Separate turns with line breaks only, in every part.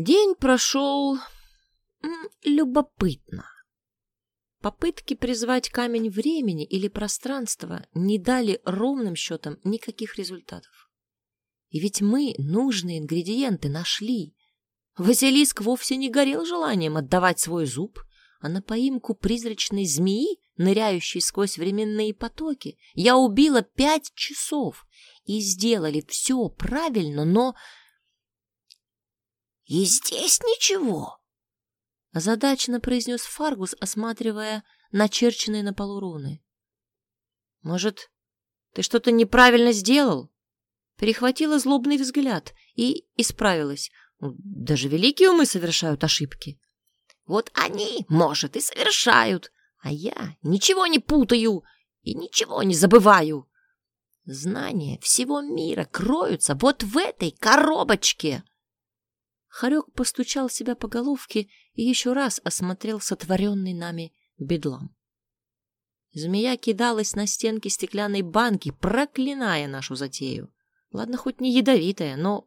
День прошел любопытно. Попытки призвать камень времени или пространства не дали ровным счетом никаких результатов. И ведь мы нужные ингредиенты нашли. Василиск вовсе не горел желанием отдавать свой зуб, а на поимку призрачной змеи, ныряющей сквозь временные потоки, я убила пять часов и сделали все правильно, но...
«И здесь ничего!»
озадаченно произнес Фаргус, осматривая начерченные на полу руны. «Может, ты что-то неправильно сделал?» Перехватила злобный взгляд и исправилась. Даже великие умы совершают ошибки.
«Вот они, может, и совершают, а я ничего не путаю и ничего не забываю. Знания всего мира кроются вот в этой коробочке!»
Харек постучал себя по головке и еще раз осмотрел сотворенный нами бедлам. Змея кидалась на стенки стеклянной банки, проклиная нашу затею. Ладно, хоть не ядовитая, но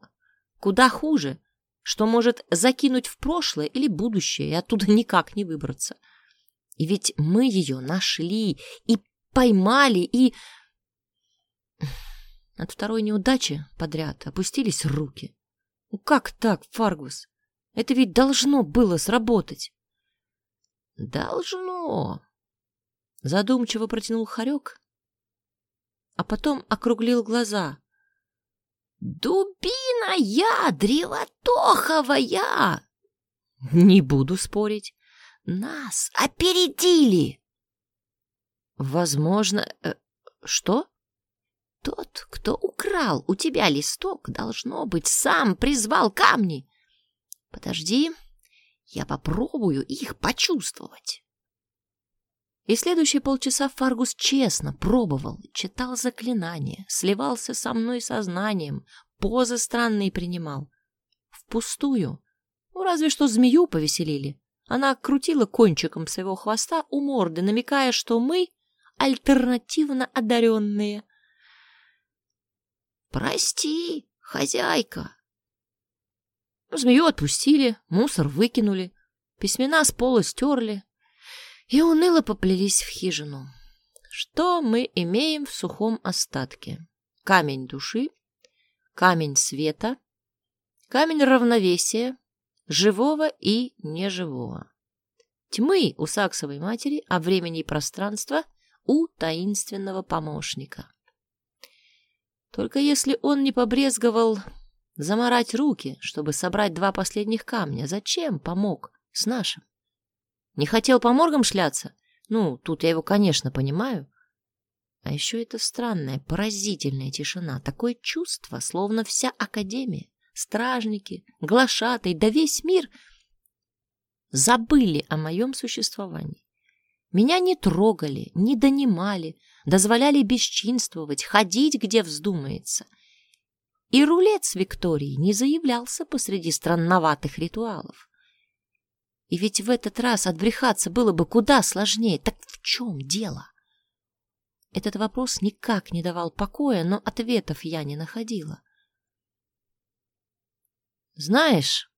куда хуже, что может закинуть в прошлое или будущее, и оттуда никак не выбраться. И ведь мы ее нашли и поймали, и... От второй неудачи подряд опустились руки. Ну как так, Фаргус? Это ведь должно было сработать.
Должно.
Задумчиво протянул Харек, а потом округлил глаза.
Дубина я, древотоховая!
Не буду спорить.
Нас опередили.
Возможно... Э, что?
Кто украл у тебя листок, должно быть, сам призвал камни. Подожди, я попробую их почувствовать.
И следующие полчаса Фаргус честно пробовал, читал заклинания, сливался со мной сознанием, позы странные принимал. Впустую. Ну, разве что змею повеселили. Она крутила кончиком своего хвоста у морды, намекая, что мы альтернативно одаренные —
«Прости, хозяйка!»
Змею отпустили, мусор выкинули, письмена с пола стерли и уныло поплелись в хижину. Что мы имеем в сухом остатке? Камень души, камень света, камень равновесия, живого и неживого. Тьмы у саксовой матери, а времени и пространства у таинственного помощника. Только если он не побрезговал заморать руки, чтобы собрать два последних камня, зачем помог с нашим? Не хотел по моргам шляться? Ну, тут я его, конечно, понимаю. А еще это странная, поразительная тишина. Такое чувство, словно вся Академия, стражники, глашатый, да весь мир забыли о моем существовании. Меня не трогали, не донимали, дозволяли бесчинствовать, ходить, где вздумается. И рулет Викторией не заявлялся посреди странноватых ритуалов. И ведь в этот раз отбрехаться было бы куда сложнее. Так в чем дело? Этот вопрос никак не давал покоя, но ответов я не находила. Знаешь,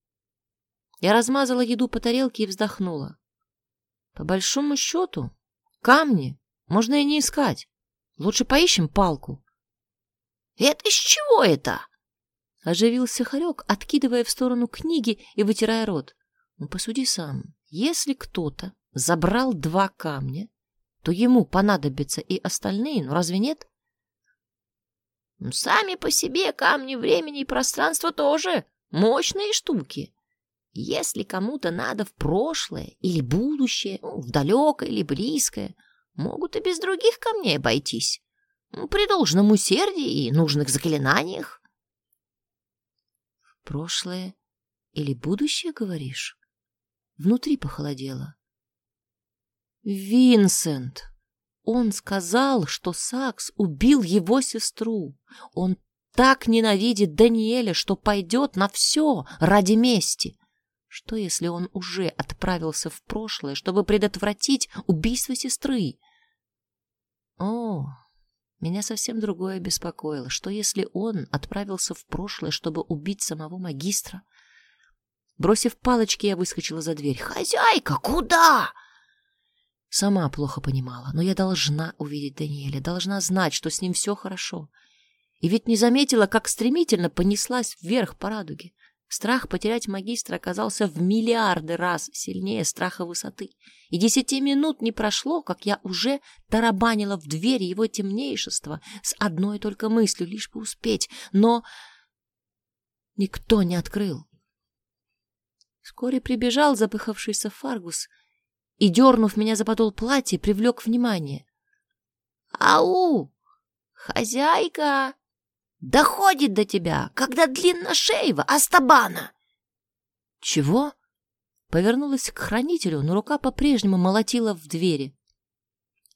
я размазала еду по тарелке и вздохнула. По большому счету, камни можно и не искать. Лучше поищем палку.
— Это с чего это?
— оживился Харек, откидывая в сторону книги и вытирая рот. — Ну, посуди сам. Если кто-то забрал два камня, то ему понадобятся и остальные, ну разве нет?
— Сами по себе камни времени и пространства тоже мощные штуки. Если кому-то надо в прошлое или будущее, ну, в далекое или близкое, могут и без других камней обойтись. При должном усердии и нужных заклинаниях.
В прошлое или будущее, говоришь? Внутри похолодело. Винсент! Он сказал, что Сакс убил его сестру. Он так ненавидит Даниэля, что пойдет на все ради мести. Что, если он уже отправился в прошлое, чтобы предотвратить убийство сестры? О, меня совсем другое беспокоило. Что, если он отправился в прошлое, чтобы убить самого магистра? Бросив палочки, я выскочила за дверь.
«Хозяйка, куда?»
Сама плохо понимала, но я должна увидеть Даниэля, должна знать, что с ним все хорошо. И ведь не заметила, как стремительно понеслась вверх по радуге. Страх потерять магистра оказался в миллиарды раз сильнее страха высоты. И десяти минут не прошло, как я уже тарабанила в дверь его темнейшества с одной только мыслью, лишь бы успеть. Но никто не открыл. Вскоре прибежал запыхавшийся Фаргус и, дернув меня за подол платья, привлек внимание.
«Ау! Хозяйка! Доходит до тебя, когда длинношеева Астабана!»
«Чего?» Повернулась к хранителю, но рука по-прежнему молотила в двери.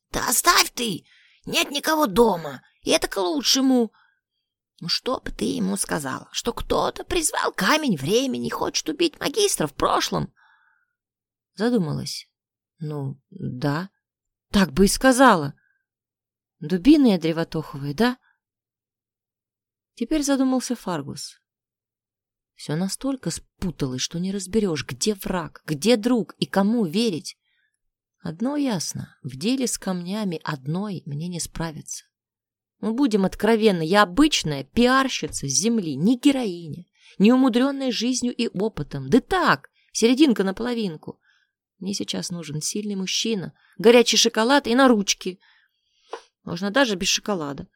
«Да оставь ты! Нет никого дома, и это к лучшему!» Ну что бы ты ему сказала? Что кто-то призвал камень времени, хочет убить магистра в прошлом?
Задумалась. Ну, да. Так бы и сказала. Дубиные древотоховые, да? Теперь задумался Фаргус. Все настолько спуталось, что не разберешь, где враг, где друг и кому верить. Одно ясно, в деле с камнями одной мне не справиться. Мы будем откровенны, я обычная пиарщица с земли, не героиня, не умудренная жизнью и опытом. Да так, серединка на половинку. Мне сейчас нужен сильный мужчина, горячий шоколад и на ручки. Можно даже без шоколада.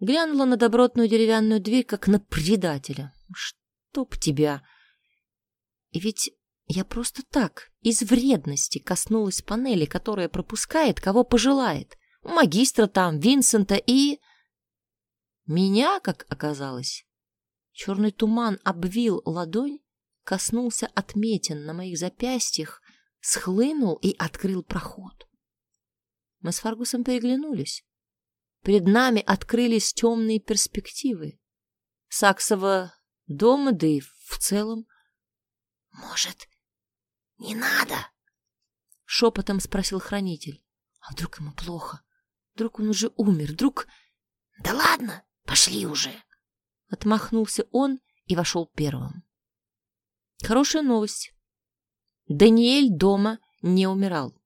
Глянула на добротную деревянную дверь, как на предателя. Чтоб тебя! И ведь я просто так, из вредности, коснулась панели, которая пропускает, кого пожелает магистра там, Винсента и... Меня, как оказалось. Черный туман обвил ладонь, коснулся отметин на моих запястьях, схлынул и открыл проход. Мы с Фаргусом переглянулись. Перед нами открылись темные перспективы. Саксово дома, да и в целом.
— Может, не надо?
— шепотом спросил хранитель. — А вдруг ему плохо? Вдруг он уже умер, вдруг...
Да ладно, пошли уже.
Отмахнулся он и вошел первым. Хорошая новость. Даниэль дома не умирал.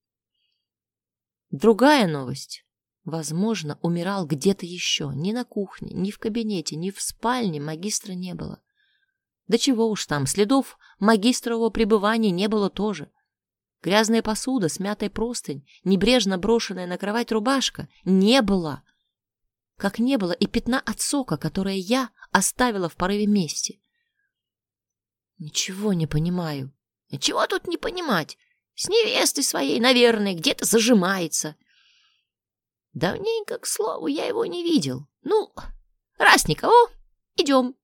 Другая новость. Возможно, умирал где-то еще. Ни на кухне, ни в кабинете, ни в спальне магистра не было. Да чего уж там, следов магистрового пребывания не было тоже. Грязная посуда, смятая простынь, небрежно брошенная на кровать рубашка — не было. Как не было и пятна от сока, которое я оставила в порыве мести. Ничего не понимаю.
Чего тут не понимать? С невестой своей, наверное, где-то зажимается. Давненько, к слову, я его не видел. Ну, раз никого, идем.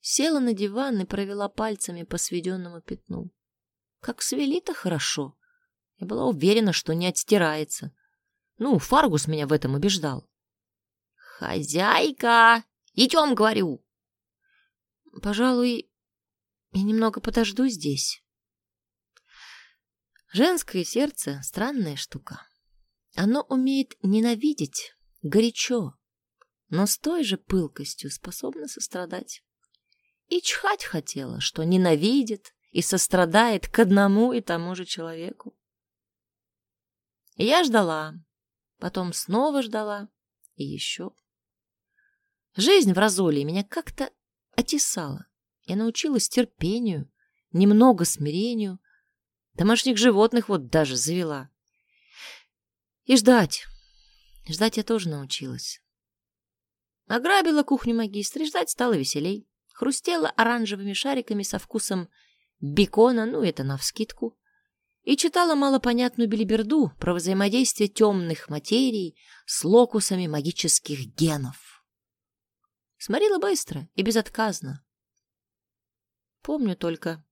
Села на диван и провела пальцами по сведенному пятну. Как свели-то хорошо. Я была уверена, что не отстирается. Ну, Фаргус меня в этом убеждал.
«Хозяйка! Идем, говорю!»
«Пожалуй, я немного подожду здесь». Женское сердце — странная штука. Оно умеет ненавидеть горячо, но с той же пылкостью способно сострадать. И чхать хотела, что ненавидит, и сострадает к одному и тому же человеку. Я ждала, потом снова ждала и еще. Жизнь в Разоле меня как-то отесала. Я научилась терпению, немного смирению. Домашних животных вот даже завела. И ждать. Ждать я тоже научилась. Ограбила кухню магистра, и ждать стало веселей. Хрустела оранжевыми шариками со вкусом бекона, ну это навскидку, и читала малопонятную билиберду про взаимодействие темных материй с локусами магических генов. Сморила быстро и безотказно. Помню только,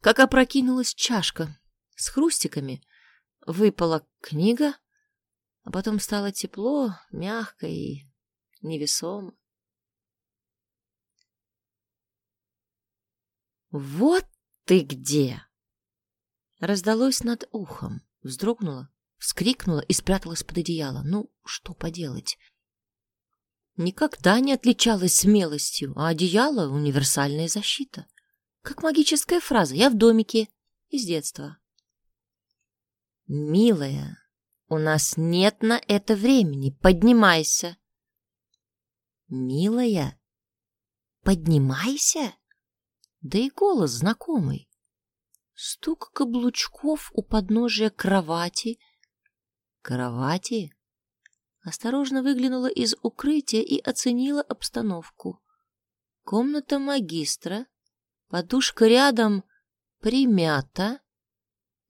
как опрокинулась чашка с хрустиками, выпала книга, а потом стало тепло, мягко и невесомо. «Вот ты где!» Раздалось над ухом, вздрогнула, вскрикнула и спряталась под одеяло. Ну, что поделать? никогда не отличалась смелостью, а одеяло — универсальная защита. Как магическая фраза «я в домике» из детства. «Милая, у нас нет на это времени, поднимайся!» «Милая, поднимайся!» Да и голос знакомый. Стук каблучков у подножия кровати. Кровати? Осторожно выглянула из укрытия и оценила обстановку. Комната магистра, подушка рядом примята.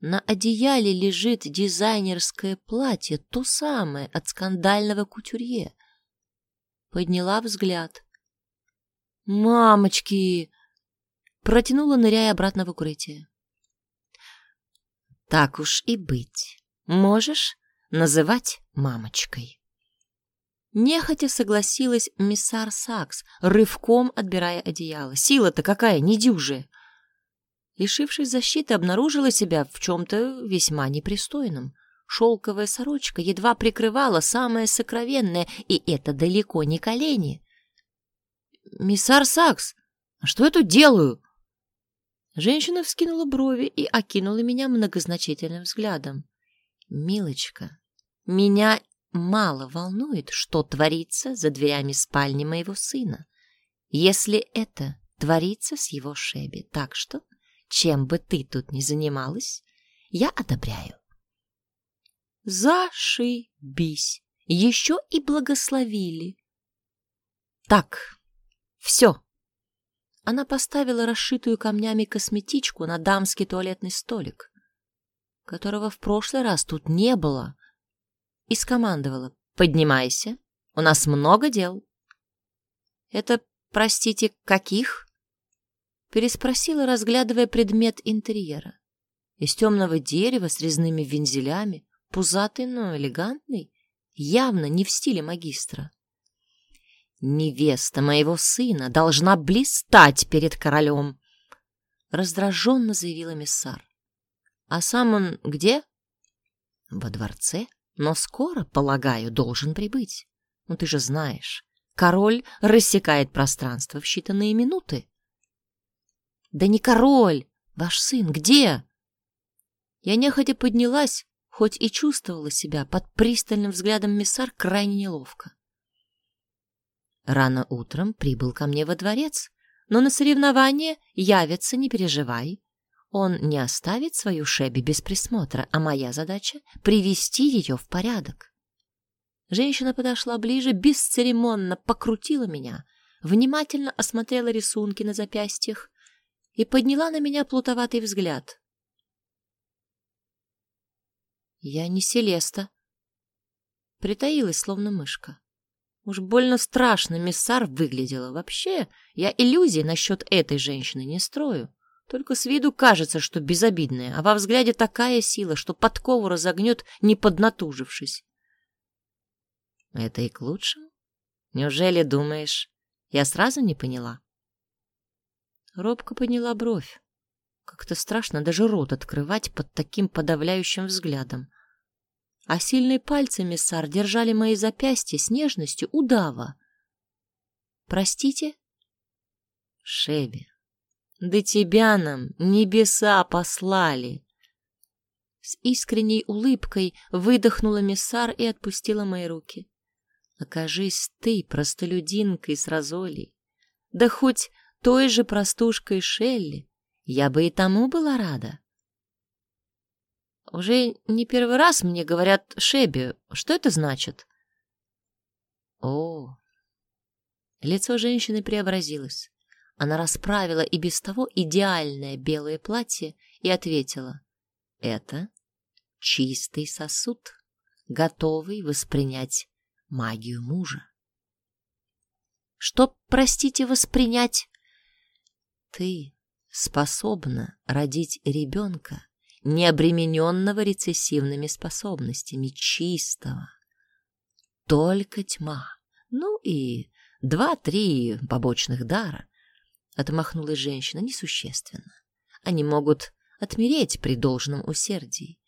На одеяле лежит дизайнерское платье, то самое от скандального кутюрье. Подняла взгляд. «Мамочки!» Протянула, ныряя обратно в укрытие. «Так уж и быть. Можешь называть мамочкой». Нехотя согласилась миссар Сакс, рывком отбирая одеяло. Сила-то какая, недюжая. Лишившись защиты, обнаружила себя в чем-то весьма непристойном. Шелковая сорочка едва прикрывала самое сокровенное, и это далеко не колени. «Миссар Сакс, а что я тут делаю?» Женщина вскинула брови и окинула меня многозначительным взглядом. «Милочка, меня мало волнует, что творится за дверями спальни моего сына, если это творится с его Шеби. Так что, чем бы ты тут ни занималась, я одобряю. Зашибись! Еще и благословили. Так, все. Она поставила расшитую камнями косметичку на дамский туалетный столик, которого в прошлый раз тут не было, и скомандовала «Поднимайся, у нас много дел». «Это, простите, каких?» Переспросила, разглядывая предмет интерьера. Из темного дерева с резными вензелями, пузатый, но элегантный, явно не в стиле магистра. «Невеста моего сына должна блистать перед королем!» Раздраженно заявила миссар. «А сам он где?» «Во дворце, но скоро, полагаю, должен прибыть. Ну ты же знаешь, король рассекает пространство в считанные минуты». «Да не король! Ваш сын где?» Я нехотя поднялась, хоть и чувствовала себя под пристальным взглядом миссар крайне неловко. Рано утром прибыл ко мне во дворец, но на соревнование явится, не переживай. Он не оставит свою Шеби без присмотра, а моя задача — привести ее в порядок. Женщина подошла ближе, бесцеремонно покрутила меня, внимательно осмотрела рисунки на запястьях и подняла на меня плутоватый взгляд. Я не Селеста. Притаилась, словно мышка. Уж больно страшно миссар выглядела. Вообще, я иллюзий насчет этой женщины не строю. Только с виду кажется, что безобидная, а во взгляде такая сила, что подкову разогнет, не поднатужившись. Это и к лучшему? Неужели думаешь, я сразу не поняла? Робко подняла бровь. Как-то страшно даже рот открывать под таким подавляющим взглядом а сильные пальцы миссар держали мои запястья с нежностью удава. «Простите?» «Шеби, да тебя нам небеса послали!» С искренней улыбкой выдохнула миссар и отпустила мои руки. «Окажись ты простолюдинкой с Розолей, да хоть той же простушкой Шелли, я бы и тому была рада. Уже не первый раз мне говорят «Шеби». Что это значит? О, лицо женщины преобразилось. Она расправила и без того идеальное белое платье и ответила. Это чистый сосуд, готовый воспринять магию мужа. Что, простите, воспринять? Ты способна родить ребенка, не обремененного рецессивными способностями, чистого. Только тьма. Ну и два-три побочных дара. Отмахнулась женщина несущественно. Они могут отмереть при должном усердии.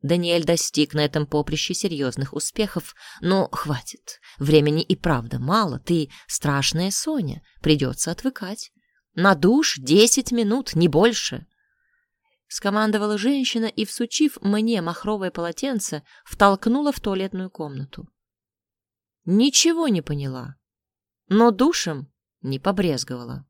Даниэль достиг на этом поприще серьезных успехов, но хватит. Времени и правда мало, ты страшная Соня, придется отвыкать. На душ десять минут, не больше. Скомандовала женщина и, всучив мне махровое полотенце, втолкнула в туалетную комнату. Ничего не поняла, но душем не побрезговала.